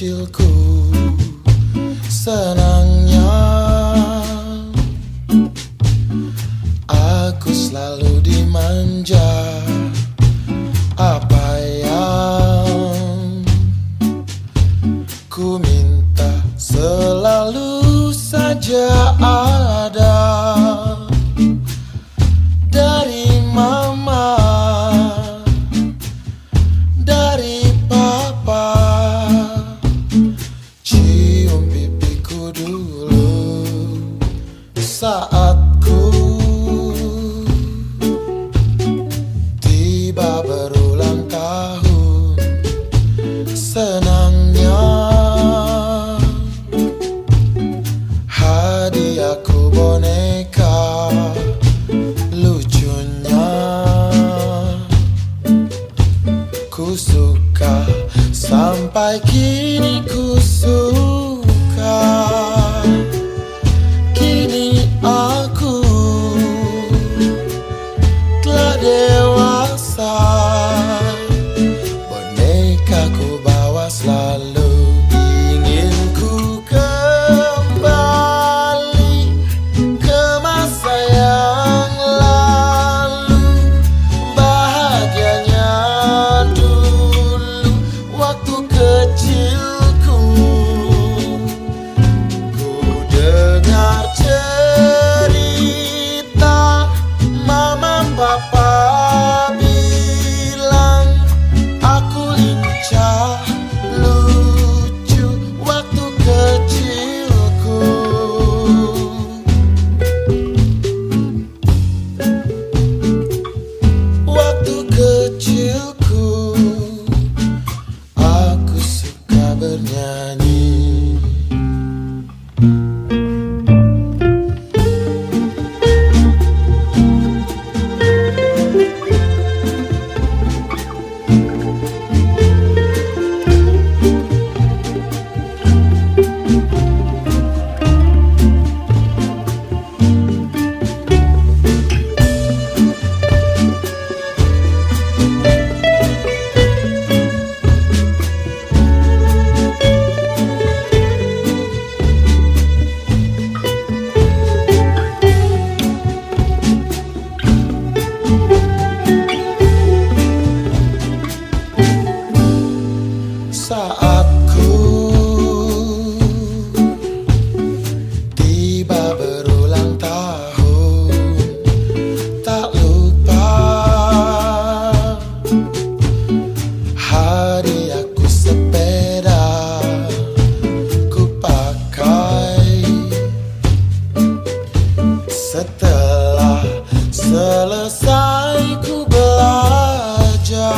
kecilku Senangnya. Aku selalu dimanja Apa yang Ku minta Saat ku Tiba berulang tahun Senangnya. Hadiahku boneka Lucunya. Ku suka Sampai kini ku selesai ku belajar.